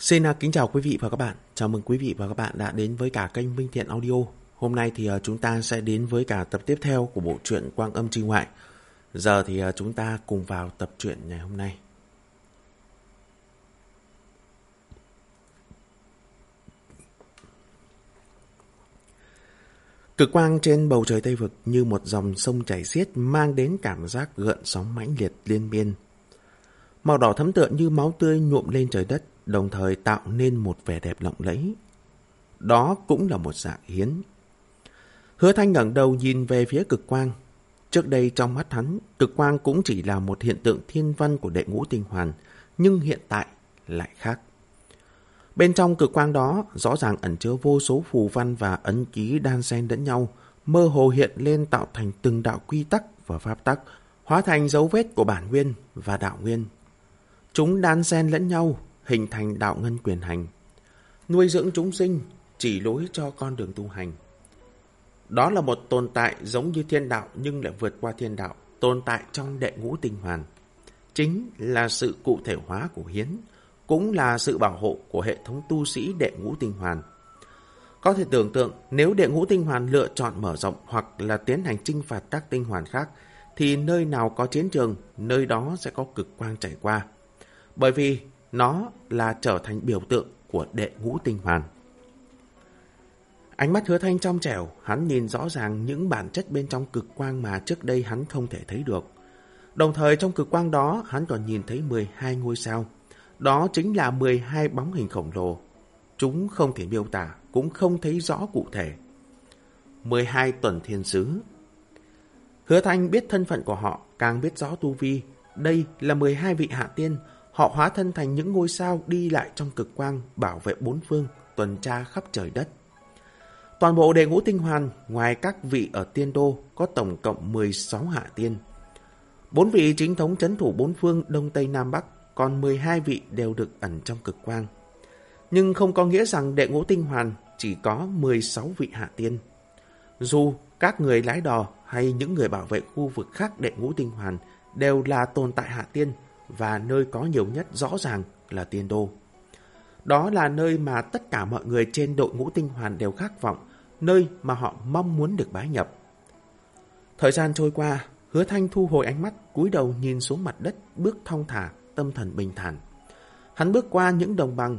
Xin à, kính chào quý vị và các bạn. Chào mừng quý vị và các bạn đã đến với cả kênh Minh Thiện Audio. Hôm nay thì à, chúng ta sẽ đến với cả tập tiếp theo của bộ truyện Quang Âm trinh Ngoại. Giờ thì à, chúng ta cùng vào tập truyện ngày hôm nay. Cực quang trên bầu trời Tây Vực như một dòng sông chảy xiết mang đến cảm giác gợn sóng mãnh liệt liên miên. Màu đỏ thấm tựa như máu tươi nhuộm lên trời đất, đồng thời tạo nên một vẻ đẹp lộng lẫy. Đó cũng là một dạng hiến. Hứa Thanh ngẩng đầu nhìn về phía cực quang. Trước đây trong mắt hắn, cực quang cũng chỉ là một hiện tượng thiên văn của đệ ngũ tinh hoàn, nhưng hiện tại lại khác. Bên trong cực quang đó rõ ràng ẩn chứa vô số phù văn và ấn ký đan xen lẫn nhau, mơ hồ hiện lên tạo thành từng đạo quy tắc và pháp tắc, hóa thành dấu vết của bản nguyên và đạo nguyên. Chúng đan xen lẫn nhau, hình thành đạo ngân quyền hành. Nuôi dưỡng chúng sinh, chỉ lối cho con đường tu hành. Đó là một tồn tại giống như thiên đạo nhưng lại vượt qua thiên đạo, tồn tại trong đệ ngũ tinh hoàn. Chính là sự cụ thể hóa của hiến, cũng là sự bảo hộ của hệ thống tu sĩ đệ ngũ tinh hoàn. Có thể tưởng tượng nếu đệ ngũ tinh hoàn lựa chọn mở rộng hoặc là tiến hành trinh phạt các tinh hoàn khác, thì nơi nào có chiến trường, nơi đó sẽ có cực quang chảy qua. Bởi vì nó là trở thành biểu tượng của đệ ngũ tinh hoàn. Ánh mắt hứa thanh trong trẻo, hắn nhìn rõ ràng những bản chất bên trong cực quang mà trước đây hắn không thể thấy được. Đồng thời trong cực quang đó, hắn còn nhìn thấy 12 ngôi sao. Đó chính là 12 bóng hình khổng lồ. Chúng không thể miêu tả, cũng không thấy rõ cụ thể. 12 tuần thiên sứ Hứa Thanh biết thân phận của họ, càng biết rõ tu vi. Đây là 12 vị hạ tiên, họ hóa thân thành những ngôi sao đi lại trong cực quang, bảo vệ bốn phương, tuần tra khắp trời đất. Toàn bộ đệ ngũ tinh hoàn, ngoài các vị ở tiên đô, có tổng cộng 16 hạ tiên. Bốn vị chính thống chấn thủ bốn phương Đông Tây Nam Bắc, còn 12 vị đều được ẩn trong cực quang. Nhưng không có nghĩa rằng đệ ngũ tinh hoàn chỉ có 16 vị hạ tiên. Dù các người lái đò hay những người bảo vệ khu vực khác đệ ngũ tinh hoàn đều là tồn tại hạ tiên và nơi có nhiều nhất rõ ràng là tiên đô. Đó là nơi mà tất cả mọi người trên đội ngũ tinh hoàn đều khát vọng, nơi mà họ mong muốn được bái nhập. Thời gian trôi qua, hứa thanh thu hồi ánh mắt, cúi đầu nhìn xuống mặt đất, bước thong thả, tâm thần bình thản. Hắn bước qua những đồng bằng.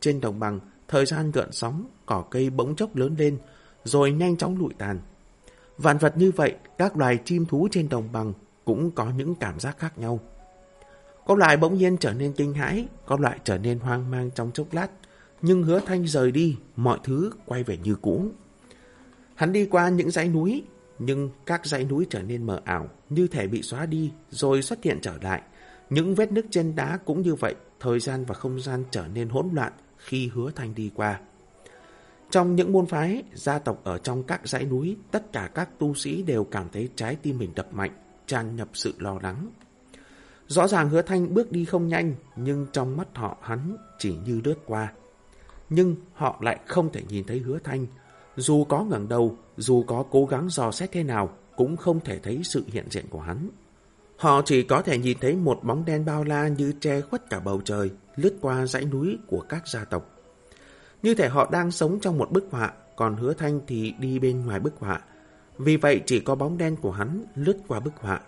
Trên đồng bằng, thời gian gợn sóng, cỏ cây bỗng chốc lớn lên, rồi nhanh chóng lụi tàn. Vạn vật như vậy, các loài chim thú trên đồng bằng cũng có những cảm giác khác nhau. Có loại bỗng nhiên trở nên kinh hãi, có loại trở nên hoang mang trong chốc lát, nhưng hứa thanh rời đi, mọi thứ quay về như cũ. Hắn đi qua những dãy núi, nhưng các dãy núi trở nên mờ ảo, như thể bị xóa đi, rồi xuất hiện trở lại. Những vết nứt trên đá cũng như vậy, thời gian và không gian trở nên hỗn loạn khi hứa thanh đi qua. Trong những môn phái, gia tộc ở trong các dãy núi, tất cả các tu sĩ đều cảm thấy trái tim mình đập mạnh, tràn nhập sự lo lắng. Rõ ràng hứa thanh bước đi không nhanh, nhưng trong mắt họ hắn chỉ như lướt qua. Nhưng họ lại không thể nhìn thấy hứa thanh. Dù có ngẩng đầu, dù có cố gắng dò xét thế nào, cũng không thể thấy sự hiện diện của hắn. Họ chỉ có thể nhìn thấy một bóng đen bao la như che khuất cả bầu trời, lướt qua dãy núi của các gia tộc. Như thể họ đang sống trong một bức họa, còn hứa thanh thì đi bên ngoài bức họa. Vì vậy chỉ có bóng đen của hắn lướt qua bức họa.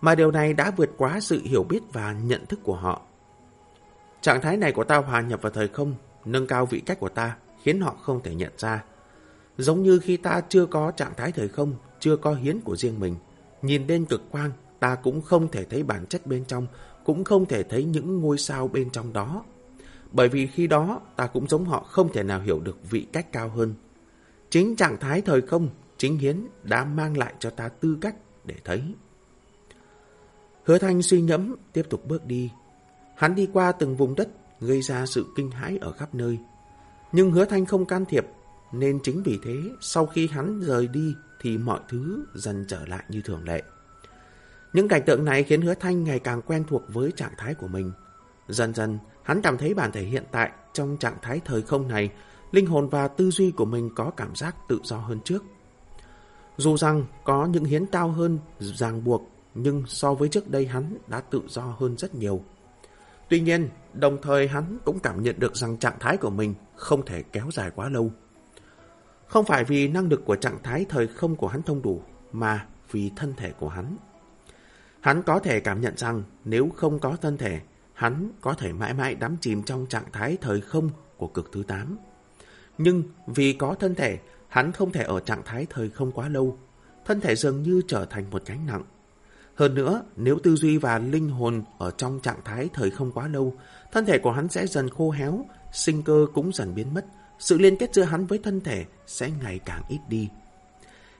Mà điều này đã vượt quá sự hiểu biết và nhận thức của họ. Trạng thái này của ta hòa nhập vào thời không, nâng cao vị cách của ta, khiến họ không thể nhận ra. Giống như khi ta chưa có trạng thái thời không, chưa có hiến của riêng mình. Nhìn lên cực quang, ta cũng không thể thấy bản chất bên trong, cũng không thể thấy những ngôi sao bên trong đó. Bởi vì khi đó, ta cũng giống họ không thể nào hiểu được vị cách cao hơn. Chính trạng thái thời không, chính hiến đã mang lại cho ta tư cách để thấy. Hứa Thanh suy nhẫm, tiếp tục bước đi. Hắn đi qua từng vùng đất, gây ra sự kinh hãi ở khắp nơi. Nhưng Hứa Thanh không can thiệp, nên chính vì thế, sau khi hắn rời đi, thì mọi thứ dần trở lại như thường lệ. Những cảnh tượng này khiến Hứa Thanh ngày càng quen thuộc với trạng thái của mình. Dần dần, hắn cảm thấy bản thể hiện tại trong trạng thái thời không này, linh hồn và tư duy của mình có cảm giác tự do hơn trước. Dù rằng có những hiến cao hơn, ràng buộc nhưng so với trước đây hắn đã tự do hơn rất nhiều. Tuy nhiên, đồng thời hắn cũng cảm nhận được rằng trạng thái của mình không thể kéo dài quá lâu. Không phải vì năng lực của trạng thái thời không của hắn không đủ, mà vì thân thể của hắn. Hắn có thể cảm nhận rằng nếu không có thân thể, hắn có thể mãi mãi đắm chìm trong trạng thái thời không của cực thứ 8. Nhưng vì có thân thể, hắn không thể ở trạng thái thời không quá lâu. Thân thể dường như trở thành một gánh nặng. Hơn nữa, nếu tư duy và linh hồn ở trong trạng thái thời không quá lâu, thân thể của hắn sẽ dần khô héo, sinh cơ cũng dần biến mất, sự liên kết giữa hắn với thân thể sẽ ngày càng ít đi.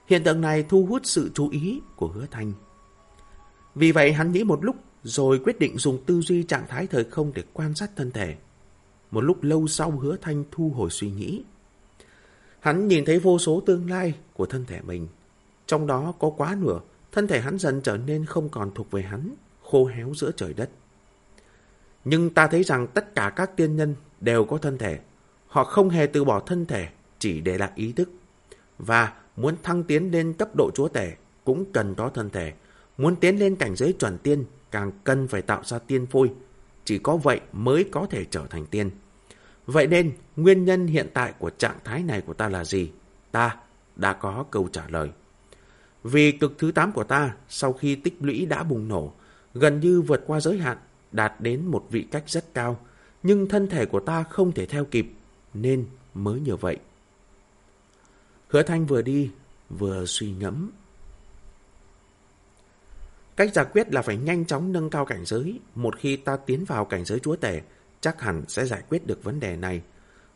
Hiện tượng này thu hút sự chú ý của hứa thanh. Vì vậy hắn nghĩ một lúc rồi quyết định dùng tư duy trạng thái thời không để quan sát thân thể. Một lúc lâu sau hứa thanh thu hồi suy nghĩ. Hắn nhìn thấy vô số tương lai của thân thể mình. Trong đó có quá nửa, thân thể hắn dần trở nên không còn thuộc về hắn, khô héo giữa trời đất. Nhưng ta thấy rằng tất cả các tiên nhân đều có thân thể. Họ không hề từ bỏ thân thể chỉ để lại ý thức. Và muốn thăng tiến lên cấp độ chúa tể cũng cần có thân thể. Muốn tiến lên cảnh giới chuẩn tiên càng cần phải tạo ra tiên phôi. Chỉ có vậy mới có thể trở thành tiên. Vậy nên, nguyên nhân hiện tại của trạng thái này của ta là gì? Ta đã có câu trả lời. Vì cực thứ 8 của ta, sau khi tích lũy đã bùng nổ, gần như vượt qua giới hạn, đạt đến một vị cách rất cao, nhưng thân thể của ta không thể theo kịp, nên mới như vậy. Hứa Thanh vừa đi, vừa suy ngẫm. Cách giải quyết là phải nhanh chóng nâng cao cảnh giới. Một khi ta tiến vào cảnh giới chúa tể, chắc hẳn sẽ giải quyết được vấn đề này.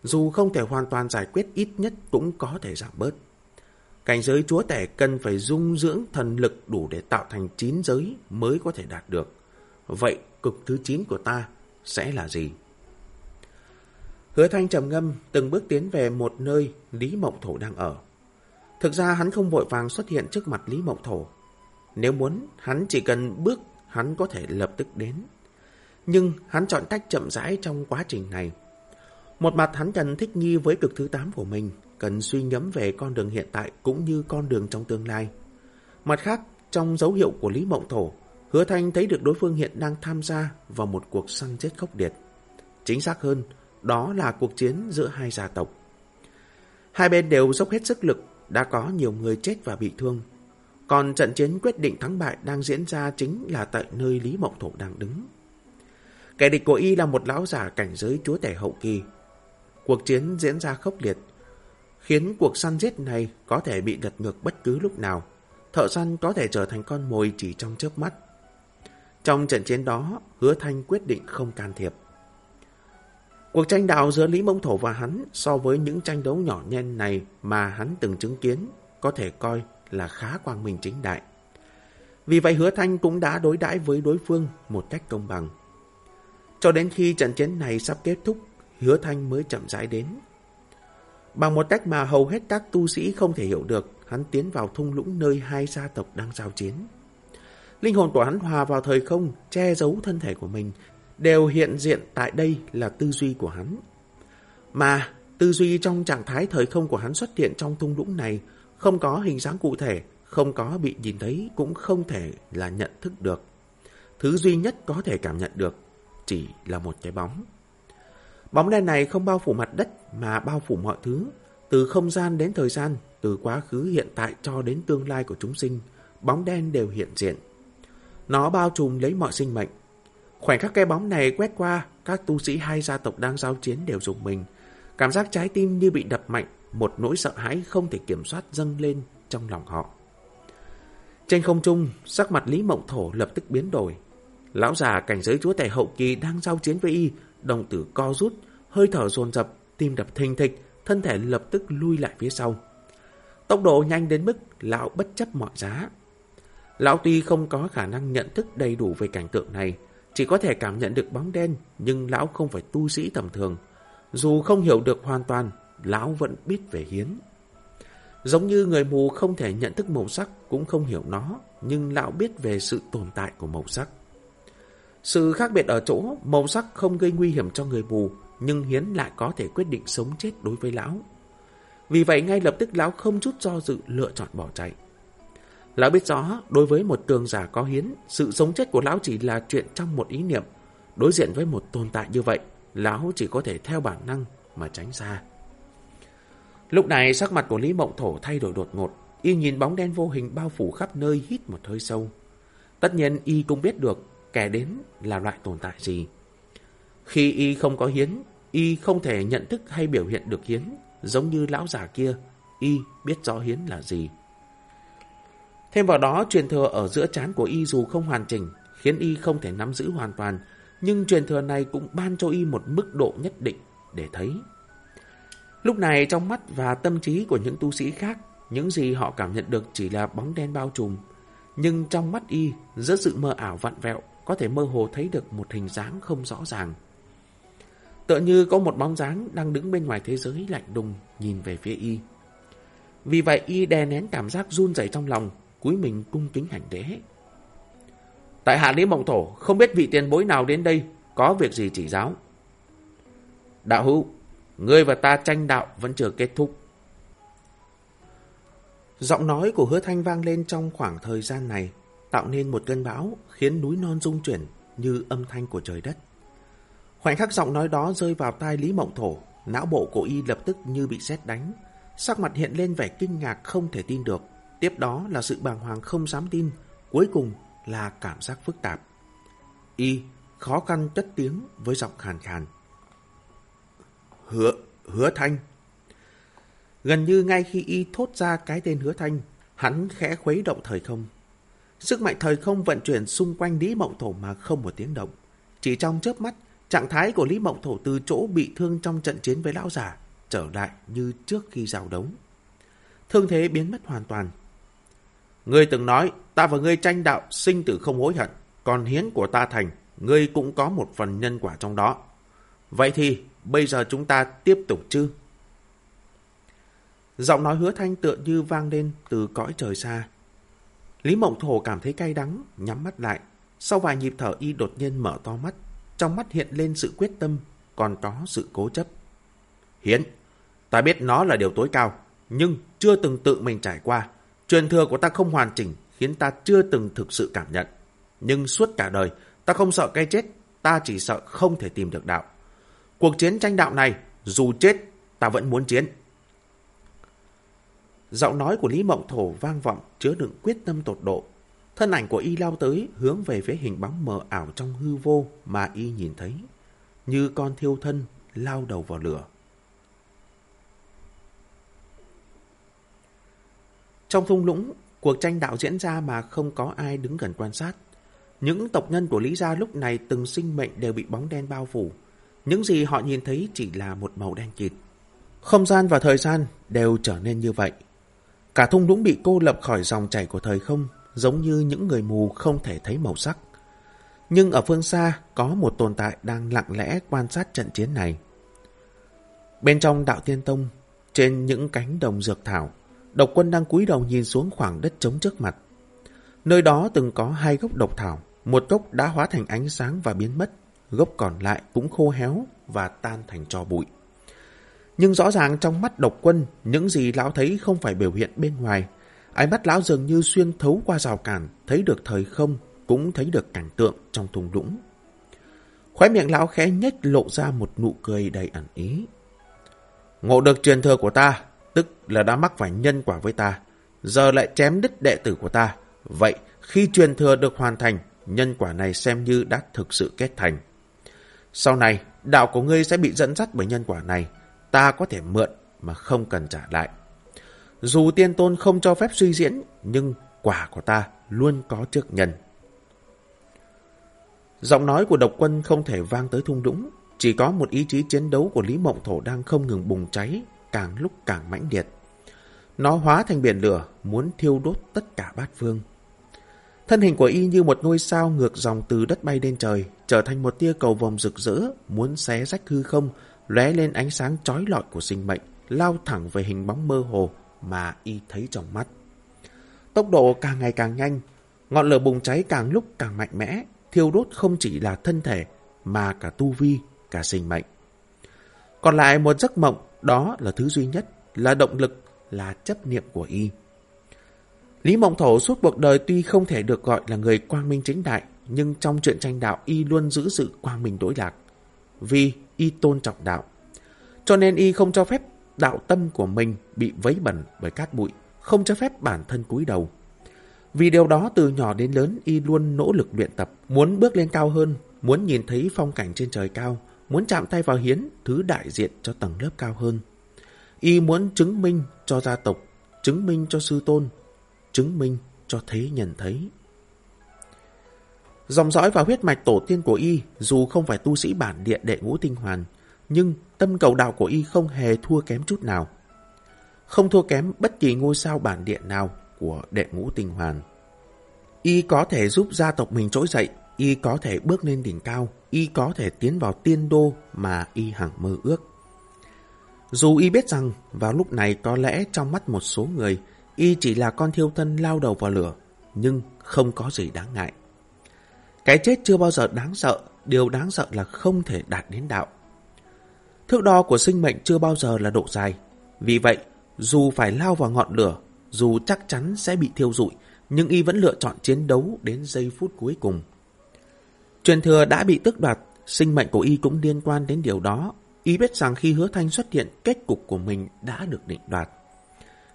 Dù không thể hoàn toàn giải quyết ít nhất cũng có thể giảm bớt. Cảnh giới chúa tể cần phải dung dưỡng thần lực đủ để tạo thành chín giới mới có thể đạt được. Vậy cực thứ 9 của ta sẽ là gì? Hứa Thanh trầm ngâm từng bước tiến về một nơi Lý Mộng Thổ đang ở. Thực ra hắn không vội vàng xuất hiện trước mặt Lý Mộng Thổ. Nếu muốn, hắn chỉ cần bước, hắn có thể lập tức đến. Nhưng hắn chọn cách chậm rãi trong quá trình này. Một mặt hắn cần thích nghi với cực thứ 8 của mình, cần suy ngẫm về con đường hiện tại cũng như con đường trong tương lai. Mặt khác, trong dấu hiệu của Lý Mộng Thổ, Hứa Thanh thấy được đối phương hiện đang tham gia vào một cuộc săn giết khốc liệt. Chính xác hơn, đó là cuộc chiến giữa hai gia tộc. Hai bên đều dốc hết sức lực, đã có nhiều người chết và bị thương. Còn trận chiến quyết định thắng bại đang diễn ra chính là tại nơi Lý Mộng Thổ đang đứng. Kẻ địch của y là một lão giả cảnh giới chúa tể hậu kỳ. Cuộc chiến diễn ra khốc liệt, khiến cuộc săn giết này có thể bị lật ngược bất cứ lúc nào. Thợ săn có thể trở thành con mồi chỉ trong chớp mắt. Trong trận chiến đó, Hứa Thanh quyết định không can thiệp. Cuộc tranh đạo giữa Lý Mông Thổ và hắn so với những tranh đấu nhỏ nhen này mà hắn từng chứng kiến có thể coi là khá quang minh chính đại. Vì vậy Hứa Thanh cũng đã đối đãi với đối phương một cách công bằng. Cho đến khi trận chiến này sắp kết thúc, Hứa Thanh mới chậm rãi đến. Bằng một cách mà hầu hết các tu sĩ không thể hiểu được, hắn tiến vào thung lũng nơi hai gia tộc đang giao chiến. Linh hồn của hắn hòa vào thời không, che giấu thân thể của mình, đều hiện diện tại đây là tư duy của hắn. Mà tư duy trong trạng thái thời không của hắn xuất hiện trong thung lũng này không có hình dáng cụ thể, không có bị nhìn thấy cũng không thể là nhận thức được. Thứ duy nhất có thể cảm nhận được chỉ là một cái bóng. Bóng đen này không bao phủ mặt đất mà bao phủ mọi thứ, từ không gian đến thời gian, từ quá khứ hiện tại cho đến tương lai của chúng sinh, bóng đen đều hiện diện. Nó bao trùm lấy mọi sinh mệnh. Khoảnh khắc cái bóng này quét qua, các tu sĩ hai gia tộc đang giao chiến đều dùng mình. Cảm giác trái tim như bị đập mạnh, một nỗi sợ hãi không thể kiểm soát dâng lên trong lòng họ. Trên không trung, sắc mặt Lý Mộng Thổ lập tức biến đổi. Lão già cảnh giới chúa tể hậu kỳ đang giao chiến với y, đồng tử co rút, hơi thở dồn dập, tim đập thình thịch, thân thể lập tức lui lại phía sau. Tốc độ nhanh đến mức lão bất chấp mọi giá. Lão tuy không có khả năng nhận thức đầy đủ về cảnh tượng này, chỉ có thể cảm nhận được bóng đen, nhưng lão không phải tu sĩ tầm thường. Dù không hiểu được hoàn toàn, lão vẫn biết về hiến. Giống như người mù không thể nhận thức màu sắc cũng không hiểu nó, nhưng lão biết về sự tồn tại của màu sắc. Sự khác biệt ở chỗ, màu sắc không gây nguy hiểm cho người mù, nhưng Hiến lại có thể quyết định sống chết đối với lão. Vì vậy ngay lập tức lão không chút do dự lựa chọn bỏ chạy. Lão biết rõ, đối với một tường giả có Hiến, sự sống chết của lão chỉ là chuyện trong một ý niệm. đối diện với một tồn tại như vậy, lão chỉ có thể theo bản năng mà tránh xa. Lúc này sắc mặt của Lý Mộng Thổ thay đổi đột ngột, y nhìn bóng đen vô hình bao phủ khắp nơi hít một hơi sâu. Tất nhiên y cũng biết được kẻ đến là loại tồn tại gì. Khi y không có hiến, y không thể nhận thức hay biểu hiện được hiến, giống như lão già kia, y biết rõ hiến là gì. Thêm vào đó, truyền thừa ở giữa chán của y dù không hoàn chỉnh, khiến y không thể nắm giữ hoàn toàn, nhưng truyền thừa này cũng ban cho y một mức độ nhất định để thấy. Lúc này trong mắt và tâm trí của những tu sĩ khác, những gì họ cảm nhận được chỉ là bóng đen bao trùm. Nhưng trong mắt y, giữa sự mơ ảo vặn vẹo, có thể mơ hồ thấy được một hình dáng không rõ ràng. Tựa như có một bóng dáng đang đứng bên ngoài thế giới lạnh đùng nhìn về phía y. Vì vậy y đè nén cảm giác run rẩy trong lòng, cúi mình cung kính hành đế. Tại hạ Lý Mộng Thổ không biết vị tiền bối nào đến đây có việc gì chỉ giáo. Đạo hữu, ngươi và ta tranh đạo vẫn chưa kết thúc. Giọng nói của hứa thanh vang lên trong khoảng thời gian này, tạo nên một cơn bão khiến núi non rung chuyển như âm thanh của trời đất. Khoảnh khắc giọng nói đó rơi vào tai Lý Mộng Thổ, não bộ của y lập tức như bị sét đánh. Sắc mặt hiện lên vẻ kinh ngạc không thể tin được. Tiếp đó là sự bàng hoàng không dám tin. Cuối cùng là cảm giác phức tạp. Y khó khăn chất tiếng với giọng khàn khàn. Hứa, hứa thanh. Gần như ngay khi y thốt ra cái tên hứa thanh, hắn khẽ khuấy động thời không. Sức mạnh thời không vận chuyển xung quanh Lý Mộng Thổ mà không một tiếng động. Chỉ trong chớp mắt, trạng thái của Lý Mộng Thổ từ chỗ bị thương trong trận chiến với lão giả trở lại như trước khi giao đấu. Thương thế biến mất hoàn toàn. Ngươi từng nói, ta và ngươi tranh đạo, sinh tử không hối hận. Còn hiến của ta thành, ngươi cũng có một phần nhân quả trong đó. Vậy thì, bây giờ chúng ta tiếp tục chứ? Giọng nói hứa thanh tựa như vang lên từ cõi trời xa. Lý Mộng Thổ cảm thấy cay đắng, nhắm mắt lại. Sau vài nhịp thở y đột nhiên mở to mắt. Trong mắt hiện lên sự quyết tâm, còn có sự cố chấp. Hiến, ta biết nó là điều tối cao, nhưng chưa từng tự mình trải qua. Truyền thừa của ta không hoàn chỉnh, khiến ta chưa từng thực sự cảm nhận. Nhưng suốt cả đời, ta không sợ cái chết, ta chỉ sợ không thể tìm được đạo. Cuộc chiến tranh đạo này, dù chết, ta vẫn muốn chiến. Giọng nói của Lý Mộng Thổ vang vọng chứa đựng quyết tâm tột độ. Thân ảnh của y lao tới hướng về phía hình bóng mờ ảo trong hư vô mà y nhìn thấy. Như con thiêu thân lao đầu vào lửa. Trong thung lũng, cuộc tranh đạo diễn ra mà không có ai đứng gần quan sát. Những tộc nhân của Lý Gia lúc này từng sinh mệnh đều bị bóng đen bao phủ. Những gì họ nhìn thấy chỉ là một màu đen kịt. Không gian và thời gian đều trở nên như vậy. Cả thung lũng bị cô lập khỏi dòng chảy của thời không, giống như những người mù không thể thấy màu sắc. Nhưng ở phương xa có một tồn tại đang lặng lẽ quan sát trận chiến này. Bên trong đạo tiên tông, trên những cánh đồng dược thảo, độc quân đang cúi đầu nhìn xuống khoảng đất trống trước mặt. Nơi đó từng có hai gốc độc thảo, một gốc đã hóa thành ánh sáng và biến mất, gốc còn lại cũng khô héo và tan thành tro bụi. Nhưng rõ ràng trong mắt độc quân, những gì lão thấy không phải biểu hiện bên ngoài. Ánh mắt lão dường như xuyên thấu qua rào cản, thấy được thời không, cũng thấy được cảnh tượng trong thùng lũng. Khóe miệng lão khẽ nhếch lộ ra một nụ cười đầy ẩn ý. Ngộ được truyền thừa của ta, tức là đã mắc phải nhân quả với ta, giờ lại chém đứt đệ tử của ta. Vậy, khi truyền thừa được hoàn thành, nhân quả này xem như đã thực sự kết thành. Sau này, đạo của ngươi sẽ bị dẫn dắt bởi nhân quả này, ta có thể mượn mà không cần trả lại. Dù tiên tôn không cho phép suy diễn, nhưng quả của ta luôn có trước nhân. Giọng nói của độc quân không thể vang tới thung lũng, chỉ có một ý chí chiến đấu của Lý Mộng Thổ đang không ngừng bùng cháy, càng lúc càng mãnh liệt. Nó hóa thành biển lửa, muốn thiêu đốt tất cả bát phương. Thân hình của y như một ngôi sao ngược dòng từ đất bay lên trời, trở thành một tia cầu vòng rực rỡ, muốn xé rách hư không, lóe lên ánh sáng chói lọi của sinh mệnh, lao thẳng về hình bóng mơ hồ mà y thấy trong mắt. Tốc độ càng ngày càng nhanh, ngọn lửa bùng cháy càng lúc càng mạnh mẽ, thiêu đốt không chỉ là thân thể, mà cả tu vi, cả sinh mệnh. Còn lại một giấc mộng, đó là thứ duy nhất, là động lực, là chấp niệm của y. Lý Mộng Thổ suốt cuộc đời tuy không thể được gọi là người quang minh chính đại, nhưng trong chuyện tranh đạo y luôn giữ sự quang minh đối lạc. Vì y tôn trọng đạo. Cho nên y không cho phép đạo tâm của mình bị vấy bẩn bởi cát bụi, không cho phép bản thân cúi đầu. Vì điều đó từ nhỏ đến lớn y luôn nỗ lực luyện tập, muốn bước lên cao hơn, muốn nhìn thấy phong cảnh trên trời cao, muốn chạm tay vào hiến, thứ đại diện cho tầng lớp cao hơn. Y muốn chứng minh cho gia tộc, chứng minh cho sư tôn, chứng minh cho thế nhân thấy. Dòng dõi và huyết mạch tổ tiên của Y dù không phải tu sĩ bản địa đệ ngũ tinh hoàn, nhưng tâm cầu đạo của Y không hề thua kém chút nào. Không thua kém bất kỳ ngôi sao bản địa nào của đệ ngũ tinh hoàn. Y có thể giúp gia tộc mình trỗi dậy, Y có thể bước lên đỉnh cao, Y có thể tiến vào tiên đô mà Y hằng mơ ước. Dù Y biết rằng vào lúc này có lẽ trong mắt một số người, Y chỉ là con thiêu thân lao đầu vào lửa, nhưng không có gì đáng ngại. Cái chết chưa bao giờ đáng sợ, điều đáng sợ là không thể đạt đến đạo. Thước đo của sinh mệnh chưa bao giờ là độ dài. Vì vậy, dù phải lao vào ngọn lửa, dù chắc chắn sẽ bị thiêu rụi, nhưng y vẫn lựa chọn chiến đấu đến giây phút cuối cùng. Truyền thừa đã bị tước đoạt, sinh mệnh của y cũng liên quan đến điều đó. Y biết rằng khi hứa thanh xuất hiện, kết cục của mình đã được định đoạt.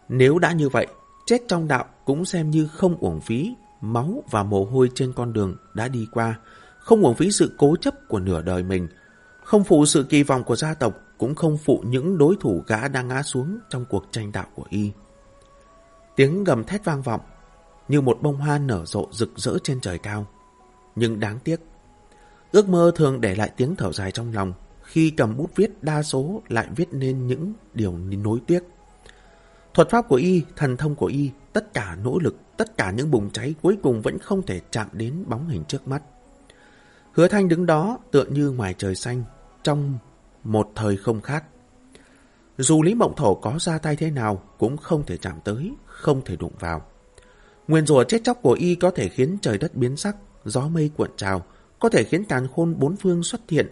Nếu đã như vậy, chết trong đạo cũng xem như không uổng phí, máu và mồ hôi trên con đường đã đi qua, không uổng phí sự cố chấp của nửa đời mình, không phụ sự kỳ vọng của gia tộc, cũng không phụ những đối thủ gã đang ngã xuống trong cuộc tranh đạo của y. Tiếng gầm thét vang vọng, như một bông hoa nở rộ rực rỡ trên trời cao. Nhưng đáng tiếc, ước mơ thường để lại tiếng thở dài trong lòng, khi cầm bút viết đa số lại viết nên những điều nối tiếc. Thuật pháp của y, thần thông của y, tất cả nỗ lực, tất cả những bùng cháy cuối cùng vẫn không thể chạm đến bóng hình trước mắt. Hứa Thanh đứng đó tựa như ngoài trời xanh, trong một thời không khác. Dù Lý Mộng Thổ có ra tay thế nào cũng không thể chạm tới, không thể đụng vào. Nguyên rùa chết chóc của y có thể khiến trời đất biến sắc, gió mây cuộn trào, có thể khiến càn khôn bốn phương xuất hiện,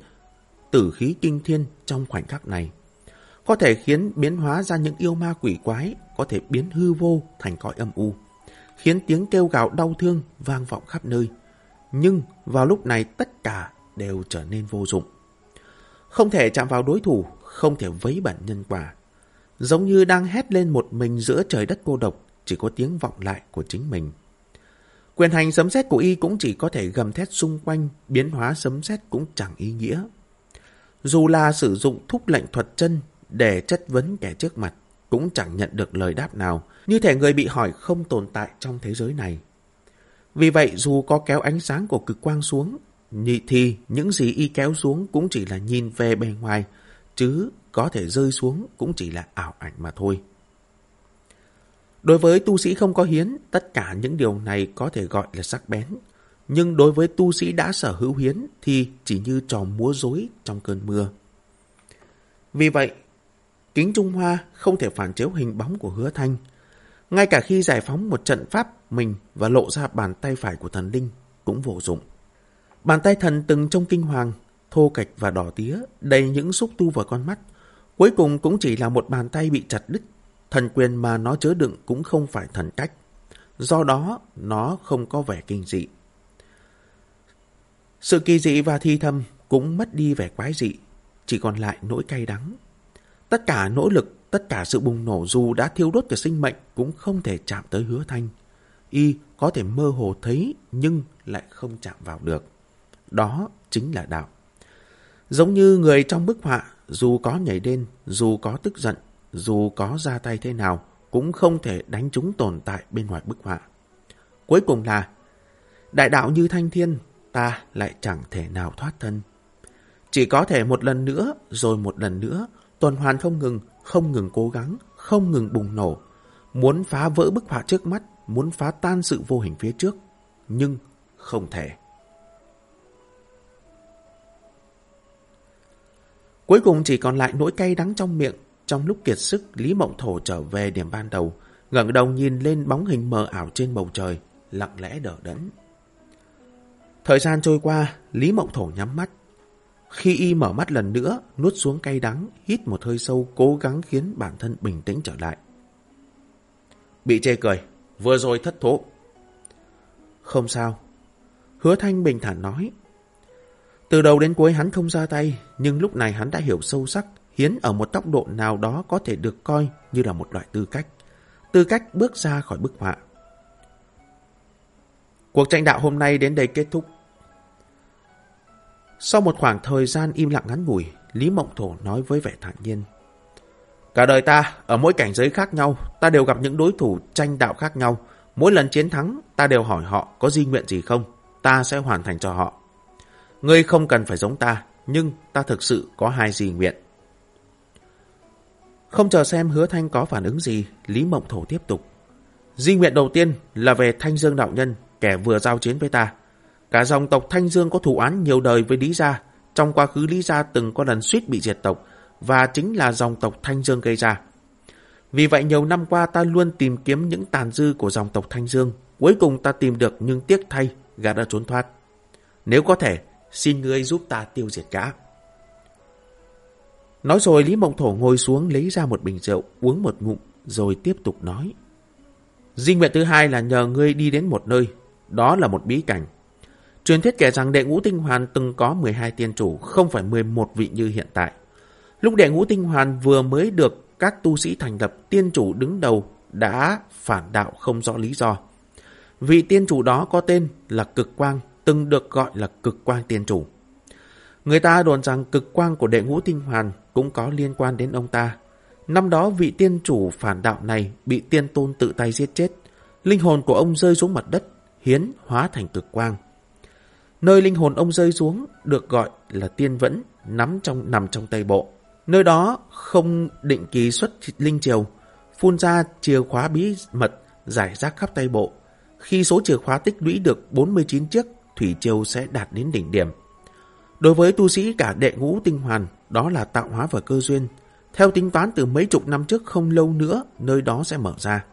tử khí kinh thiên trong khoảnh khắc này. Có thể khiến biến hóa ra những yêu ma quỷ quái, có thể biến hư vô thành cõi âm u, khiến tiếng kêu gào đau thương vang vọng khắp nơi. Nhưng vào lúc này tất cả đều trở nên vô dụng. Không thể chạm vào đối thủ, không thể vấy bản nhân quả. Giống như đang hét lên một mình giữa trời đất cô độc, chỉ có tiếng vọng lại của chính mình. Quyền hành sấm sét của y cũng chỉ có thể gầm thét xung quanh, biến hóa sấm sét cũng chẳng ý nghĩa. Dù là sử dụng thúc lệnh thuật chân để chất vấn kẻ trước mặt, cũng chẳng nhận được lời đáp nào, như thể người bị hỏi không tồn tại trong thế giới này. Vì vậy, dù có kéo ánh sáng của cực quang xuống, nhị thì những gì y kéo xuống cũng chỉ là nhìn về bề ngoài, chứ có thể rơi xuống cũng chỉ là ảo ảnh mà thôi. Đối với tu sĩ không có hiến, tất cả những điều này có thể gọi là sắc bén. Nhưng đối với tu sĩ đã sở hữu hiến thì chỉ như trò múa rối trong cơn mưa. Vì vậy, kính Trung Hoa không thể phản chiếu hình bóng của hứa thanh. Ngay cả khi giải phóng một trận pháp mình và lộ ra bàn tay phải của thần linh cũng vô dụng. Bàn tay thần từng trong kinh hoàng, thô kệch và đỏ tía, đầy những xúc tu vào con mắt. Cuối cùng cũng chỉ là một bàn tay bị chặt đứt. Thần quyền mà nó chứa đựng cũng không phải thần cách. Do đó, nó không có vẻ kinh dị. Sự kỳ dị và thi thầm cũng mất đi vẻ quái dị, chỉ còn lại nỗi cay đắng. Tất cả nỗ lực, tất cả sự bùng nổ dù đã thiêu đốt cả sinh mệnh cũng không thể chạm tới hứa thanh. Y có thể mơ hồ thấy nhưng lại không chạm vào được. Đó chính là đạo. Giống như người trong bức họa, dù có nhảy đen, dù có tức giận, dù có ra tay thế nào, cũng không thể đánh chúng tồn tại bên ngoài bức họa. Cuối cùng là, đại đạo như thanh thiên, ta lại chẳng thể nào thoát thân. Chỉ có thể một lần nữa, rồi một lần nữa, tuần hoàn không ngừng, không ngừng cố gắng, không ngừng bùng nổ. Muốn phá vỡ bức họa trước mắt, muốn phá tan sự vô hình phía trước, nhưng không thể. Cuối cùng chỉ còn lại nỗi cay đắng trong miệng. Trong lúc kiệt sức, Lý Mộng Thổ trở về điểm ban đầu, ngẩng đầu nhìn lên bóng hình mờ ảo trên bầu trời, lặng lẽ đỡ đẫn. Thời gian trôi qua, Lý Mộng Thổ nhắm mắt. Khi y mở mắt lần nữa, nuốt xuống cay đắng, hít một hơi sâu, cố gắng khiến bản thân bình tĩnh trở lại. Bị chê cười, vừa rồi thất thố. Không sao. Hứa Thanh bình thản nói. Từ đầu đến cuối hắn không ra tay, nhưng lúc này hắn đã hiểu sâu sắc, Hiến ở một tốc độ nào đó có thể được coi như là một loại tư cách. Tư cách bước ra khỏi bức họa. Cuộc tranh đạo hôm nay đến đây kết thúc. Sau một khoảng thời gian im lặng ngắn ngủi, Lý Mộng Thổ nói với vẻ thản nhiên. Cả đời ta, ở mỗi cảnh giới khác nhau, ta đều gặp những đối thủ tranh đạo khác nhau. Mỗi lần chiến thắng, ta đều hỏi họ có di nguyện gì không. Ta sẽ hoàn thành cho họ. Ngươi không cần phải giống ta, nhưng ta thực sự có hai di nguyện. Không chờ xem hứa thanh có phản ứng gì, Lý Mộng Thổ tiếp tục. Di nguyện đầu tiên là về Thanh Dương Đạo Nhân, kẻ vừa giao chiến với ta. Cả dòng tộc Thanh Dương có thủ án nhiều đời với Lý Gia. Trong quá khứ Lý Gia từng có lần suýt bị diệt tộc, và chính là dòng tộc Thanh Dương gây ra. Vì vậy nhiều năm qua ta luôn tìm kiếm những tàn dư của dòng tộc Thanh Dương. Cuối cùng ta tìm được nhưng tiếc thay, gã đã trốn thoát. Nếu có thể, xin ngươi giúp ta tiêu diệt gã. Nói rồi Lý Mộng Thổ ngồi xuống lấy ra một bình rượu, uống một ngụm, rồi tiếp tục nói. Dinh nguyện thứ hai là nhờ ngươi đi đến một nơi, đó là một bí cảnh. Truyền thuyết kể rằng đệ ngũ tinh hoàn từng có 12 tiên chủ, không phải 11 vị như hiện tại. Lúc đệ ngũ tinh hoàn vừa mới được các tu sĩ thành lập tiên chủ đứng đầu đã phản đạo không rõ lý do. Vị tiên chủ đó có tên là Cực Quang, từng được gọi là Cực Quang tiên chủ. Người ta đồn rằng cực quang của đệ ngũ tinh hoàn cũng có liên quan đến ông ta. Năm đó vị tiên chủ phản đạo này bị tiên tôn tự tay giết chết. Linh hồn của ông rơi xuống mặt đất, hiến hóa thành cực quang. Nơi linh hồn ông rơi xuống được gọi là tiên vẫn, nắm trong nằm trong tây bộ. Nơi đó không định kỳ xuất linh triều, phun ra chìa khóa bí mật giải rác khắp tây bộ. Khi số chìa khóa tích lũy được 49 chiếc, thủy triều sẽ đạt đến đỉnh điểm. Đối với tu sĩ cả đệ ngũ tinh hoàn, đó là tạo hóa và cơ duyên. Theo tính toán từ mấy chục năm trước không lâu nữa, nơi đó sẽ mở ra.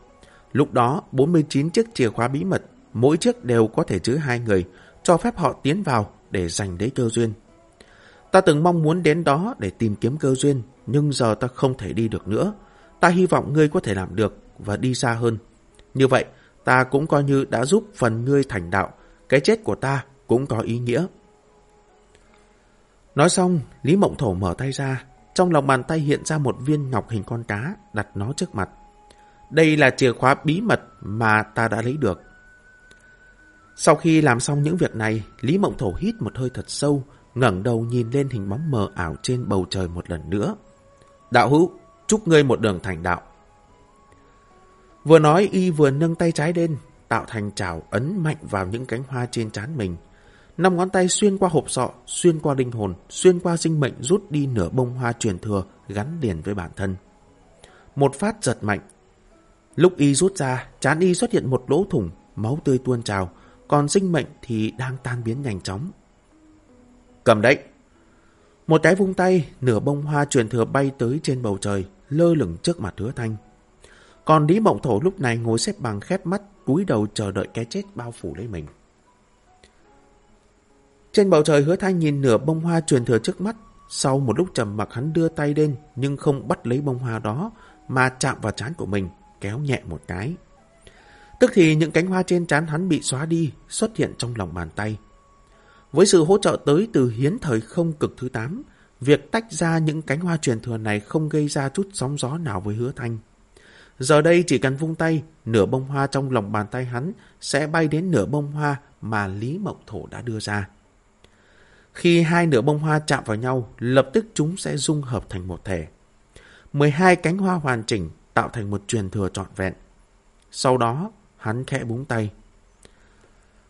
Lúc đó, 49 chiếc chìa khóa bí mật, mỗi chiếc đều có thể chứa hai người, cho phép họ tiến vào để giành lấy cơ duyên. Ta từng mong muốn đến đó để tìm kiếm cơ duyên, nhưng giờ ta không thể đi được nữa. Ta hy vọng ngươi có thể làm được và đi xa hơn. Như vậy, ta cũng coi như đã giúp phần ngươi thành đạo. Cái chết của ta cũng có ý nghĩa. Nói xong, Lý Mộng Thổ mở tay ra. Trong lòng bàn tay hiện ra một viên ngọc hình con cá, đặt nó trước mặt. Đây là chìa khóa bí mật mà ta đã lấy được. Sau khi làm xong những việc này, Lý Mộng Thổ hít một hơi thật sâu, ngẩng đầu nhìn lên hình bóng mờ ảo trên bầu trời một lần nữa. Đạo hữu, chúc ngươi một đường thành đạo. Vừa nói y vừa nâng tay trái lên, tạo thành trào ấn mạnh vào những cánh hoa trên trán mình. Năm ngón tay xuyên qua hộp sọ, xuyên qua linh hồn, xuyên qua sinh mệnh rút đi nửa bông hoa truyền thừa gắn liền với bản thân. Một phát giật mạnh. Lúc y rút ra, chán y xuất hiện một lỗ thủng, máu tươi tuôn trào, còn sinh mệnh thì đang tan biến nhanh chóng. Cầm đấy! Một cái vung tay, nửa bông hoa truyền thừa bay tới trên bầu trời, lơ lửng trước mặt hứa thanh. Còn Lý Mộng Thổ lúc này ngồi xếp bằng khép mắt, cúi đầu chờ đợi cái chết bao phủ lấy mình. Trên bầu trời hứa thanh nhìn nửa bông hoa truyền thừa trước mắt. Sau một lúc trầm mặc hắn đưa tay lên nhưng không bắt lấy bông hoa đó mà chạm vào trán của mình, kéo nhẹ một cái. Tức thì những cánh hoa trên trán hắn bị xóa đi, xuất hiện trong lòng bàn tay. Với sự hỗ trợ tới từ hiến thời không cực thứ 8, việc tách ra những cánh hoa truyền thừa này không gây ra chút sóng gió nào với hứa thanh. Giờ đây chỉ cần vung tay, nửa bông hoa trong lòng bàn tay hắn sẽ bay đến nửa bông hoa mà Lý Mộng Thổ đã đưa ra. Khi hai nửa bông hoa chạm vào nhau, lập tức chúng sẽ dung hợp thành một thể. 12 cánh hoa hoàn chỉnh tạo thành một truyền thừa trọn vẹn. Sau đó, hắn khẽ búng tay.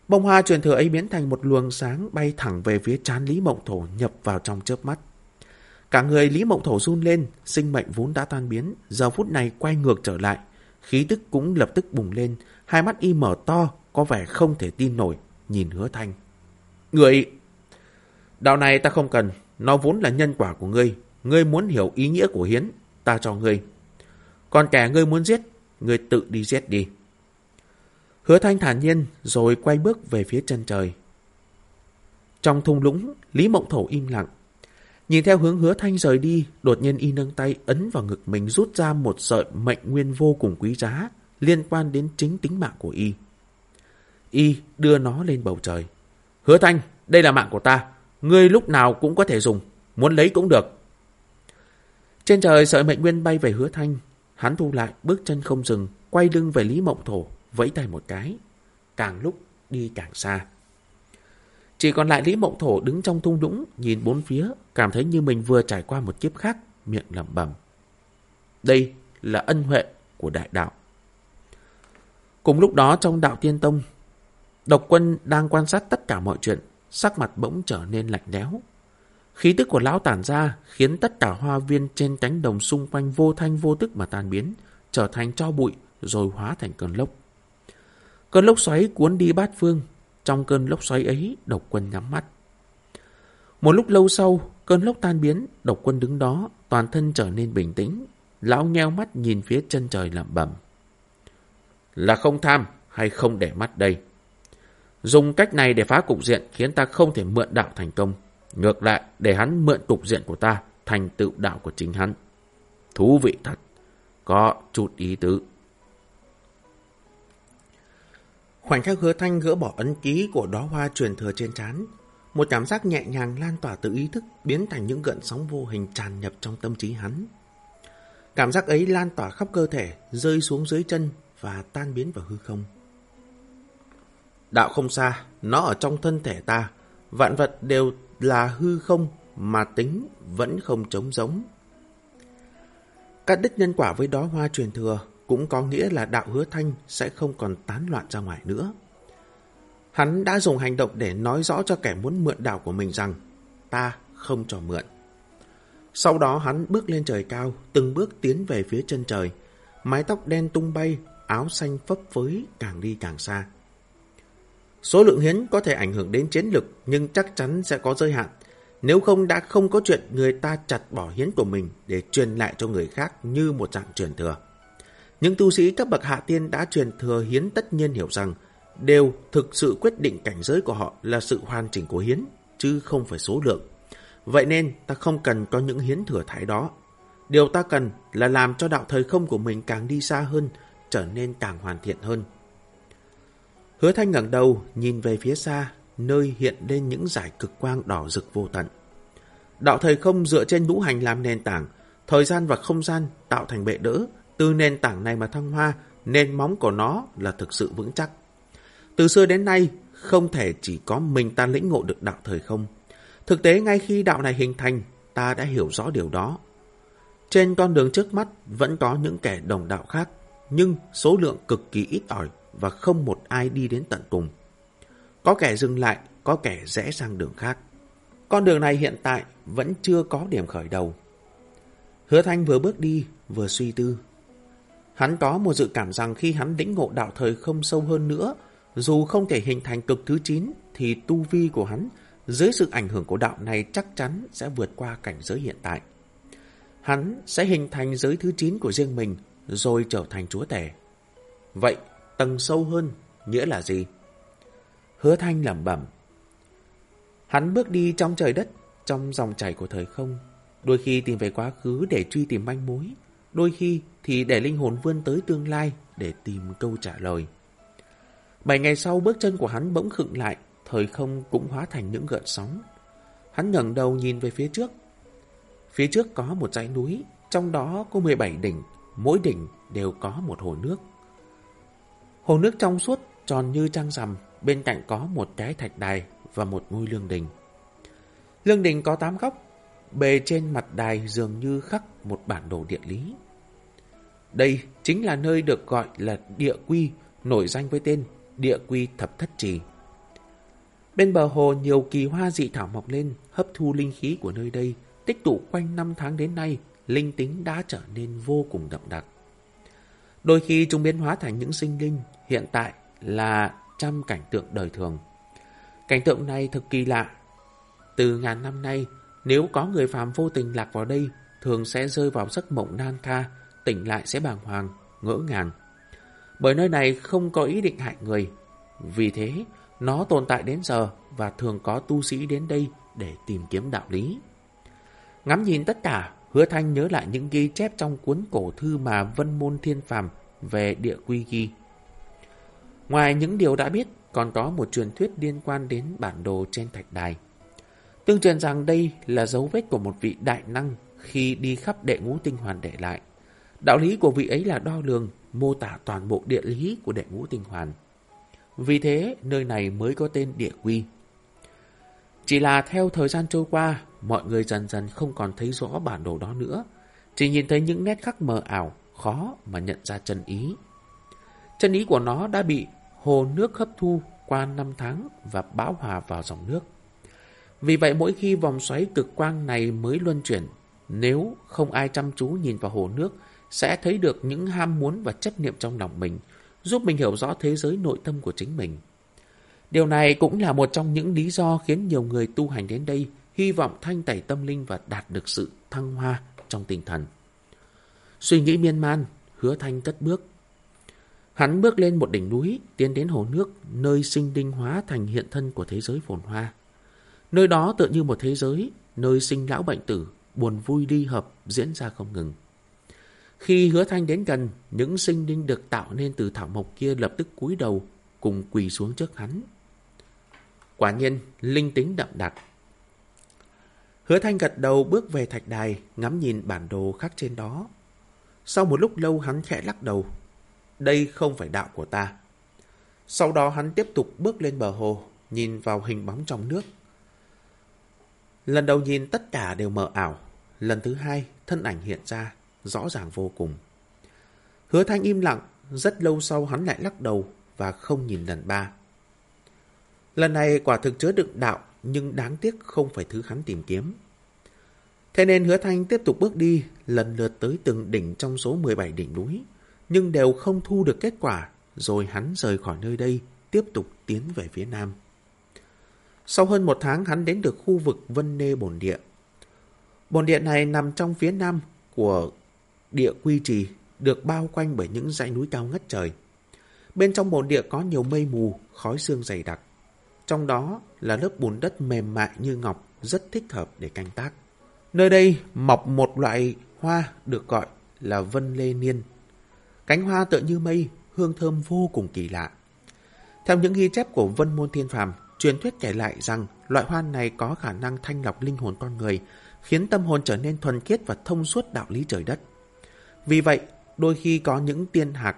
Bông hoa truyền thừa ấy biến thành một luồng sáng bay thẳng về phía trán Lý Mộng Thổ nhập vào trong chớp mắt. Cả người Lý Mộng Thổ run lên, sinh mệnh vốn đã tan biến, giờ phút này quay ngược trở lại. Khí tức cũng lập tức bùng lên, hai mắt y mở to, có vẻ không thể tin nổi, nhìn hứa thanh. Người Đạo này ta không cần, nó vốn là nhân quả của ngươi. Ngươi muốn hiểu ý nghĩa của hiến, ta cho ngươi. Còn kẻ ngươi muốn giết, ngươi tự đi giết đi. Hứa thanh thản nhiên rồi quay bước về phía chân trời. Trong thung lũng, Lý Mộng Thổ im lặng. Nhìn theo hướng hứa thanh rời đi, đột nhiên y nâng tay ấn vào ngực mình rút ra một sợi mệnh nguyên vô cùng quý giá liên quan đến chính tính mạng của y. Y đưa nó lên bầu trời. Hứa Thanh, đây là mạng của ta. Ngươi lúc nào cũng có thể dùng. Muốn lấy cũng được. Trên trời sợi mệnh nguyên bay về hứa Thanh. Hắn thu lại, bước chân không dừng, quay lưng về Lý Mộng Thổ, vẫy tay một cái. Càng lúc đi càng xa. Chỉ còn lại Lý Mộng Thổ đứng trong thung lũng, nhìn bốn phía, cảm thấy như mình vừa trải qua một kiếp khác, miệng lẩm bẩm. Đây là ân huệ của đại đạo. Cùng lúc đó trong đạo tiên tông, độc quân đang quan sát tất cả mọi chuyện, sắc mặt bỗng trở nên lạnh lẽo. Khí tức của lão tản ra khiến tất cả hoa viên trên cánh đồng xung quanh vô thanh vô tức mà tan biến, trở thành cho bụi rồi hóa thành cơn lốc. Cơn lốc xoáy cuốn đi bát phương, trong cơn lốc xoáy ấy độc quân nhắm mắt. Một lúc lâu sau, cơn lốc tan biến, độc quân đứng đó, toàn thân trở nên bình tĩnh. Lão nheo mắt nhìn phía chân trời lẩm bẩm. Là không tham hay không để mắt đây? Dùng cách này để phá cục diện khiến ta không thể mượn đạo thành công. Ngược lại, để hắn mượn cục diện của ta thành tựu đạo của chính hắn. Thú vị thật, có chút ý tứ. Khoảnh khắc hứa thanh gỡ bỏ ấn ký của đóa hoa truyền thừa trên trán, một cảm giác nhẹ nhàng lan tỏa từ ý thức biến thành những gợn sóng vô hình tràn nhập trong tâm trí hắn. Cảm giác ấy lan tỏa khắp cơ thể, rơi xuống dưới chân và tan biến vào hư không. Đạo không xa, nó ở trong thân thể ta, vạn vật đều là hư không mà tính vẫn không trống giống. Cắt đứt nhân quả với đó hoa truyền thừa cũng có nghĩa là đạo hứa thanh sẽ không còn tán loạn ra ngoài nữa. Hắn đã dùng hành động để nói rõ cho kẻ muốn mượn đạo của mình rằng ta không cho mượn. Sau đó hắn bước lên trời cao, từng bước tiến về phía chân trời. Mái tóc đen tung bay, áo xanh phấp phới càng đi càng xa. Số lượng hiến có thể ảnh hưởng đến chiến lực nhưng chắc chắn sẽ có giới hạn. Nếu không đã không có chuyện người ta chặt bỏ hiến của mình để truyền lại cho người khác như một dạng truyền thừa. Những tu sĩ cấp bậc hạ tiên đã truyền thừa hiến tất nhiên hiểu rằng đều thực sự quyết định cảnh giới của họ là sự hoàn chỉnh của hiến, chứ không phải số lượng. Vậy nên ta không cần có những hiến thừa thái đó. Điều ta cần là làm cho đạo thời không của mình càng đi xa hơn, trở nên càng hoàn thiện hơn. Hứa thanh ngẩng đầu, nhìn về phía xa, nơi hiện lên những giải cực quang đỏ rực vô tận. Đạo thời không dựa trên ngũ hành làm nền tảng, thời gian và không gian tạo thành bệ đỡ, từ nền tảng này mà thăng hoa, nền móng của nó là thực sự vững chắc. Từ xưa đến nay, không thể chỉ có mình ta lĩnh ngộ được đạo thời không. Thực tế ngay khi đạo này hình thành, ta đã hiểu rõ điều đó. Trên con đường trước mắt vẫn có những kẻ đồng đạo khác, nhưng số lượng cực kỳ ít ỏi và không một ai đi đến tận cùng. Có kẻ dừng lại, có kẻ rẽ sang đường khác. Con đường này hiện tại vẫn chưa có điểm khởi đầu. Hứa Thanh vừa bước đi, vừa suy tư. Hắn có một dự cảm rằng khi hắn lĩnh ngộ đạo thời không sâu hơn nữa, dù không thể hình thành cực thứ 9, thì tu vi của hắn dưới sự ảnh hưởng của đạo này chắc chắn sẽ vượt qua cảnh giới hiện tại. Hắn sẽ hình thành giới thứ 9 của riêng mình, rồi trở thành chúa tể. Vậy, tầng sâu hơn, nghĩa là gì? Hứa thanh lẩm bẩm. Hắn bước đi trong trời đất, trong dòng chảy của thời không. Đôi khi tìm về quá khứ để truy tìm manh mối. Đôi khi thì để linh hồn vươn tới tương lai để tìm câu trả lời. Bảy ngày sau bước chân của hắn bỗng khựng lại, thời không cũng hóa thành những gợn sóng. Hắn ngẩng đầu nhìn về phía trước. Phía trước có một dãy núi, trong đó có 17 đỉnh, mỗi đỉnh đều có một hồ nước. Hồ nước trong suốt, tròn như trăng rằm, bên cạnh có một cái thạch đài và một ngôi lương đình. Lương đình có 8 góc, bề trên mặt đài dường như khắc một bản đồ địa lý. Đây chính là nơi được gọi là địa quy, nổi danh với tên địa quy thập thất trì. Bên bờ hồ nhiều kỳ hoa dị thảo mọc lên, hấp thu linh khí của nơi đây, tích tụ quanh năm tháng đến nay, linh tính đã trở nên vô cùng đậm đặc. Đôi khi chúng biến hóa thành những sinh linh, hiện tại là trăm cảnh tượng đời thường. Cảnh tượng này thật kỳ lạ. Từ ngàn năm nay, nếu có người phàm vô tình lạc vào đây, thường sẽ rơi vào giấc mộng nan tha tỉnh lại sẽ bàng hoàng, ngỡ ngàng. Bởi nơi này không có ý định hại người. Vì thế, nó tồn tại đến giờ và thường có tu sĩ đến đây để tìm kiếm đạo lý. Ngắm nhìn tất cả, hứa thanh nhớ lại những ghi chép trong cuốn cổ thư mà Vân Môn Thiên Phàm về địa quy ghi. Ngoài những điều đã biết, còn có một truyền thuyết liên quan đến bản đồ trên thạch đài. Tương truyền rằng đây là dấu vết của một vị đại năng khi đi khắp đệ ngũ tinh hoàn để lại. Đạo lý của vị ấy là đo lường, mô tả toàn bộ địa lý của đệ ngũ tinh hoàn. Vì thế, nơi này mới có tên địa quy. Chỉ là theo thời gian trôi qua, mọi người dần dần không còn thấy rõ bản đồ đó nữa. Chỉ nhìn thấy những nét khắc mờ ảo, khó mà nhận ra chân ý. Chân ý của nó đã bị hồ nước hấp thu qua năm tháng và bão hòa vào dòng nước. Vì vậy mỗi khi vòng xoáy cực quang này mới luân chuyển, nếu không ai chăm chú nhìn vào hồ nước, sẽ thấy được những ham muốn và chấp niệm trong lòng mình, giúp mình hiểu rõ thế giới nội tâm của chính mình. Điều này cũng là một trong những lý do khiến nhiều người tu hành đến đây hy vọng thanh tẩy tâm linh và đạt được sự thăng hoa trong tinh thần. Suy nghĩ miên man, hứa thanh cất bước. Hắn bước lên một đỉnh núi, tiến đến hồ nước, nơi sinh đinh hóa thành hiện thân của thế giới phồn hoa. Nơi đó tựa như một thế giới, nơi sinh lão bệnh tử, buồn vui đi hợp diễn ra không ngừng. Khi hứa thanh đến gần, những sinh linh được tạo nên từ thảo mộc kia lập tức cúi đầu, cùng quỳ xuống trước hắn. Quả nhiên, linh tính đậm đặc. Hứa thanh gật đầu bước về thạch đài, ngắm nhìn bản đồ khắc trên đó. Sau một lúc lâu hắn khẽ lắc đầu. Đây không phải đạo của ta. Sau đó hắn tiếp tục bước lên bờ hồ, nhìn vào hình bóng trong nước. Lần đầu nhìn tất cả đều mờ ảo. Lần thứ hai, thân ảnh hiện ra, rõ ràng vô cùng. Hứa thanh im lặng, rất lâu sau hắn lại lắc đầu và không nhìn lần ba. Lần này quả thực chứa đựng đạo, nhưng đáng tiếc không phải thứ hắn tìm kiếm. Thế nên hứa thanh tiếp tục bước đi, lần lượt tới từng đỉnh trong số 17 đỉnh núi, nhưng đều không thu được kết quả, rồi hắn rời khỏi nơi đây, tiếp tục tiến về phía nam. Sau hơn một tháng hắn đến được khu vực Vân Nê Bồn Địa. Bồn Địa này nằm trong phía nam của địa quy trì, được bao quanh bởi những dãy núi cao ngất trời. Bên trong bồn địa có nhiều mây mù, khói xương dày đặc. Trong đó là lớp bùn đất mềm mại như ngọc, rất thích hợp để canh tác. Nơi đây mọc một loại hoa được gọi là vân lê niên. Cánh hoa tựa như mây, hương thơm vô cùng kỳ lạ. Theo những ghi chép của Vân Môn Thiên Phàm, truyền thuyết kể lại rằng loại hoa này có khả năng thanh lọc linh hồn con người, khiến tâm hồn trở nên thuần khiết và thông suốt đạo lý trời đất. Vì vậy, đôi khi có những tiên hạc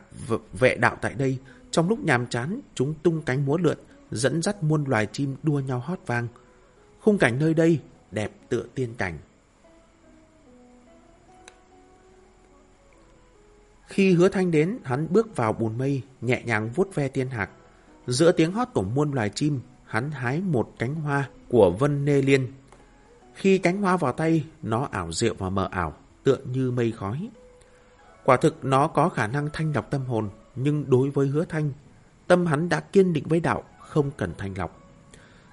vệ đạo tại đây, trong lúc nhàm chán, chúng tung cánh múa lượn, dẫn dắt muôn loài chim đua nhau hót vang. Khung cảnh nơi đây đẹp tựa tiên cảnh. Khi hứa thanh đến, hắn bước vào bùn mây, nhẹ nhàng vuốt ve tiên hạc. Giữa tiếng hót của muôn loài chim, hắn hái một cánh hoa của vân nê liên. Khi cánh hoa vào tay, nó ảo diệu và mờ ảo, tựa như mây khói. Quả thực nó có khả năng thanh lọc tâm hồn, nhưng đối với hứa thanh, tâm hắn đã kiên định với đạo, không cần thanh lọc.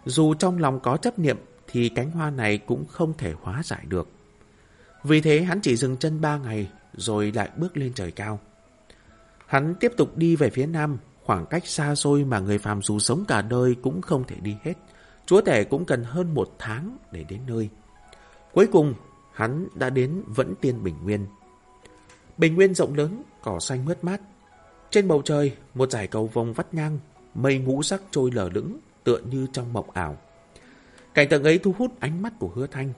Dù trong lòng có chấp niệm, thì cánh hoa này cũng không thể hóa giải được. Vì thế hắn chỉ dừng chân ba ngày, rồi lại bước lên trời cao. Hắn tiếp tục đi về phía nam, khoảng cách xa xôi mà người phàm dù sống cả đời cũng không thể đi hết. Chúa tể cũng cần hơn một tháng để đến nơi. Cuối cùng, hắn đã đến Vẫn Tiên Bình Nguyên. Bình Nguyên rộng lớn, cỏ xanh mướt mát. Trên bầu trời, một dải cầu vòng vắt ngang, mây ngũ sắc trôi lờ lững, tựa như trong mộng ảo. Cảnh tượng ấy thu hút ánh mắt của hứa thanh.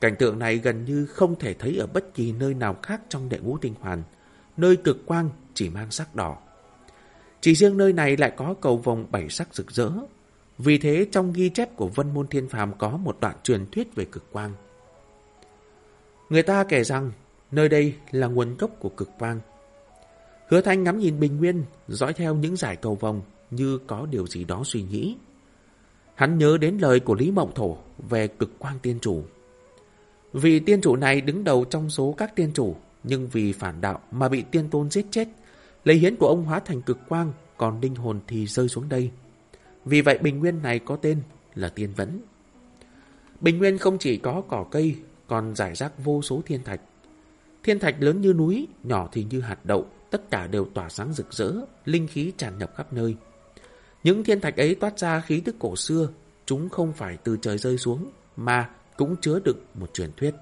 Cảnh tượng này gần như không thể thấy ở bất kỳ nơi nào khác trong đệ ngũ tinh hoàn, nơi cực quang chỉ mang sắc đỏ. Chỉ riêng nơi này lại có cầu vòng bảy sắc rực rỡ. Vì thế trong ghi chép của Vân Môn Thiên Phàm có một đoạn truyền thuyết về cực quang. Người ta kể rằng nơi đây là nguồn gốc của cực quang. Hứa Thanh ngắm nhìn Bình Nguyên, dõi theo những giải cầu vòng như có điều gì đó suy nghĩ. Hắn nhớ đến lời của Lý Mộng Thổ về cực quang tiên chủ. Vì tiên chủ này đứng đầu trong số các tiên chủ, nhưng vì phản đạo mà bị tiên tôn giết chết, lấy hiến của ông hóa thành cực quang, còn linh hồn thì rơi xuống đây. Vì vậy bình nguyên này có tên là tiên vẫn. Bình nguyên không chỉ có cỏ cây, còn giải rác vô số thiên thạch. Thiên thạch lớn như núi, nhỏ thì như hạt đậu, tất cả đều tỏa sáng rực rỡ, linh khí tràn ngập khắp nơi. Những thiên thạch ấy toát ra khí tức cổ xưa, chúng không phải từ trời rơi xuống, mà cũng chứa đựng một truyền thuyết.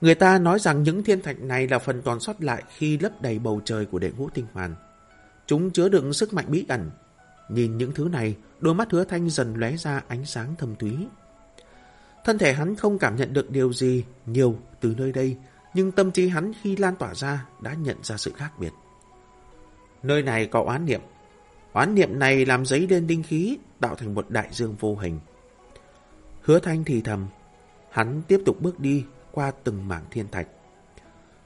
Người ta nói rằng những thiên thạch này là phần còn sót lại khi lấp đầy bầu trời của đệ ngũ tinh hoàn. Chúng chứa đựng sức mạnh bí ẩn. Nhìn những thứ này, đôi mắt hứa thanh dần lóe ra ánh sáng thâm thúy. Thân thể hắn không cảm nhận được điều gì nhiều từ nơi đây, nhưng tâm trí hắn khi lan tỏa ra đã nhận ra sự khác biệt. Nơi này có oán niệm. Oán niệm này làm giấy lên linh khí, tạo thành một đại dương vô hình. Hứa thanh thì thầm, hắn tiếp tục bước đi qua từng mảng thiên thạch.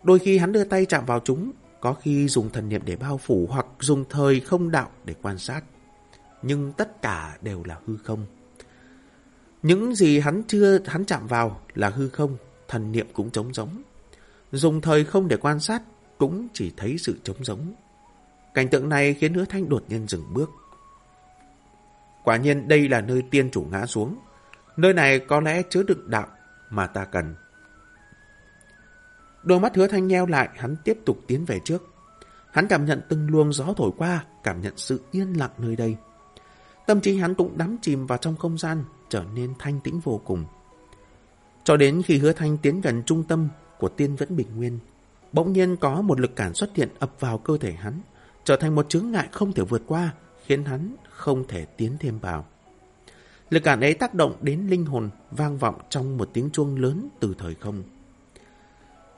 Đôi khi hắn đưa tay chạm vào chúng, có khi dùng thần niệm để bao phủ hoặc dùng thời không đạo để quan sát. Nhưng tất cả đều là hư không. Những gì hắn chưa hắn chạm vào là hư không, thần niệm cũng trống giống. Dùng thời không để quan sát cũng chỉ thấy sự trống giống. Cảnh tượng này khiến hứa thanh đột nhiên dừng bước. Quả nhiên đây là nơi tiên chủ ngã xuống. Nơi này có lẽ chứa đựng đạo mà ta cần. Đôi mắt hứa thanh nheo lại, hắn tiếp tục tiến về trước. Hắn cảm nhận từng luồng gió thổi qua, cảm nhận sự yên lặng nơi đây. Tâm trí hắn cũng đắm chìm vào trong không gian, trở nên thanh tĩnh vô cùng. Cho đến khi hứa thanh tiến gần trung tâm của tiên vẫn bình nguyên, bỗng nhiên có một lực cản xuất hiện ập vào cơ thể hắn, trở thành một chướng ngại không thể vượt qua, khiến hắn không thể tiến thêm vào. Lực cản ấy tác động đến linh hồn, vang vọng trong một tiếng chuông lớn từ thời không.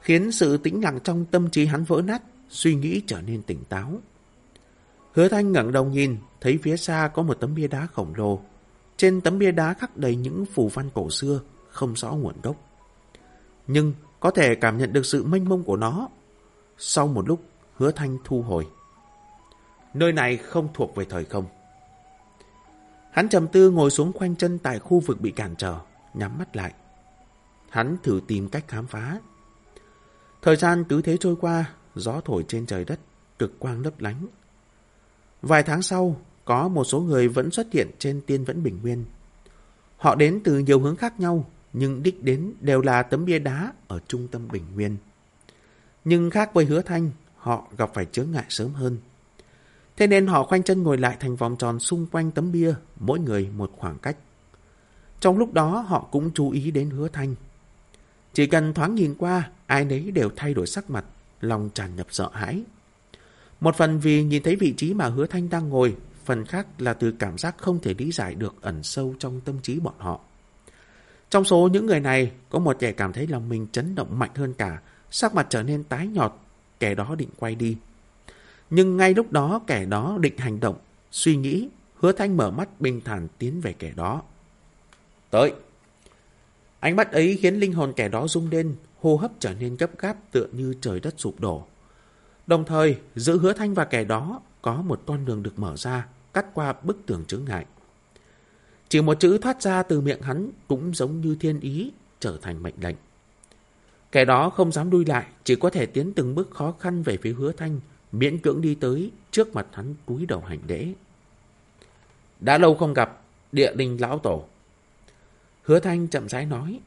Khiến sự tĩnh lặng trong tâm trí hắn vỡ nát, suy nghĩ trở nên tỉnh táo. Hứa Thanh ngẩng đầu nhìn, thấy phía xa có một tấm bia đá khổng lồ. Trên tấm bia đá khắc đầy những phù văn cổ xưa, không rõ nguồn gốc. Nhưng có thể cảm nhận được sự mênh mông của nó. Sau một lúc, Hứa Thanh thu hồi. Nơi này không thuộc về thời không. Hắn trầm tư ngồi xuống khoanh chân tại khu vực bị cản trở, nhắm mắt lại. Hắn thử tìm cách khám phá. Thời gian cứ thế trôi qua, gió thổi trên trời đất, cực quang lấp lánh. Vài tháng sau, có một số người vẫn xuất hiện trên tiên vẫn bình nguyên. Họ đến từ nhiều hướng khác nhau, nhưng đích đến đều là tấm bia đá ở trung tâm bình nguyên. Nhưng khác với hứa thanh, họ gặp phải chướng ngại sớm hơn. Thế nên họ khoanh chân ngồi lại thành vòng tròn xung quanh tấm bia, mỗi người một khoảng cách. Trong lúc đó họ cũng chú ý đến hứa thanh. Chỉ cần thoáng nhìn qua, ai nấy đều thay đổi sắc mặt, lòng tràn ngập sợ hãi. Một phần vì nhìn thấy vị trí mà hứa thanh đang ngồi, phần khác là từ cảm giác không thể lý giải được ẩn sâu trong tâm trí bọn họ. Trong số những người này, có một kẻ cảm thấy lòng mình chấn động mạnh hơn cả, sắc mặt trở nên tái nhọt, kẻ đó định quay đi. Nhưng ngay lúc đó kẻ đó định hành động, suy nghĩ, hứa thanh mở mắt bình thản tiến về kẻ đó. Tới! Ánh mắt ấy khiến linh hồn kẻ đó rung lên, hô hấp trở nên gấp gáp tựa như trời đất sụp đổ. Đồng thời, giữa hứa thanh và kẻ đó có một con đường được mở ra, cắt qua bức tường chướng ngại. Chỉ một chữ thoát ra từ miệng hắn cũng giống như thiên ý, trở thành mệnh lệnh. Kẻ đó không dám đuôi lại, chỉ có thể tiến từng bước khó khăn về phía hứa thanh, miễn cưỡng đi tới trước mặt hắn cúi đầu hành lễ. Đã lâu không gặp, địa linh lão tổ. Hứa thanh chậm rãi nói.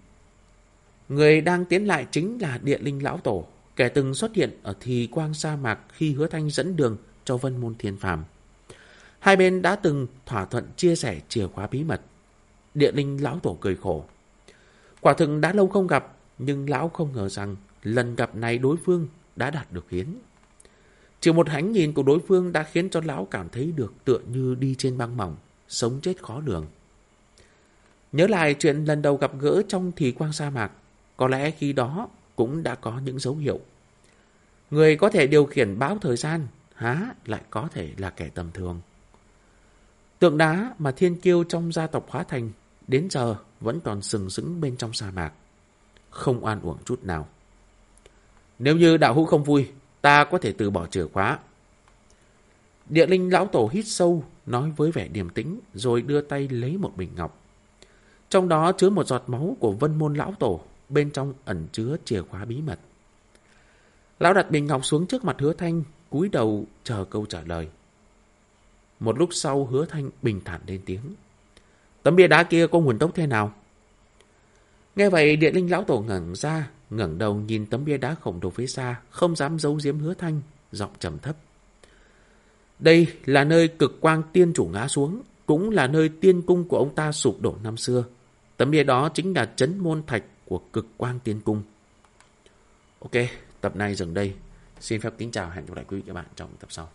Người đang tiến lại chính là địa linh lão tổ, kẻ từng xuất hiện ở thì quang sa mạc khi hứa thanh dẫn đường cho vân môn thiên phàm. Hai bên đã từng thỏa thuận chia sẻ chìa khóa bí mật. Địa linh lão tổ cười khổ. Quả thực đã lâu không gặp, nhưng lão không ngờ rằng lần gặp này đối phương đã đạt được hiến. Chỉ một ánh nhìn của đối phương đã khiến cho lão cảm thấy được tựa như đi trên băng mỏng, sống chết khó lường. Nhớ lại chuyện lần đầu gặp gỡ trong thì quang sa mạc, có lẽ khi đó cũng đã có những dấu hiệu. Người có thể điều khiển báo thời gian, há lại có thể là kẻ tầm thường. Tượng đá mà thiên kiêu trong gia tộc hóa thành đến giờ vẫn còn sừng sững bên trong sa mạc. Không oan uổng chút nào. Nếu như đạo hữu không vui, ta có thể từ bỏ chìa khóa. Địa linh lão tổ hít sâu, nói với vẻ điềm tĩnh, rồi đưa tay lấy một bình ngọc. Trong đó chứa một giọt máu của vân môn lão tổ, bên trong ẩn chứa chìa khóa bí mật. Lão đặt bình ngọc xuống trước mặt hứa thanh, cúi đầu chờ câu trả lời. Một lúc sau hứa thanh bình thản lên tiếng. Tấm bia đá kia có nguồn gốc thế nào? Nghe vậy điện linh lão tổ ngẩng ra, ngẩng đầu nhìn tấm bia đá khổng lồ phía xa, không dám giấu giếm hứa thanh, giọng trầm thấp. Đây là nơi cực quang tiên chủ ngã xuống, cũng là nơi tiên cung của ông ta sụp đổ năm xưa. Tấm bia đó chính là chấn môn thạch của cực quang tiên cung. Ok, tập này dừng đây. Xin phép kính chào hẹn gặp lại quý vị các bạn trong tập sau.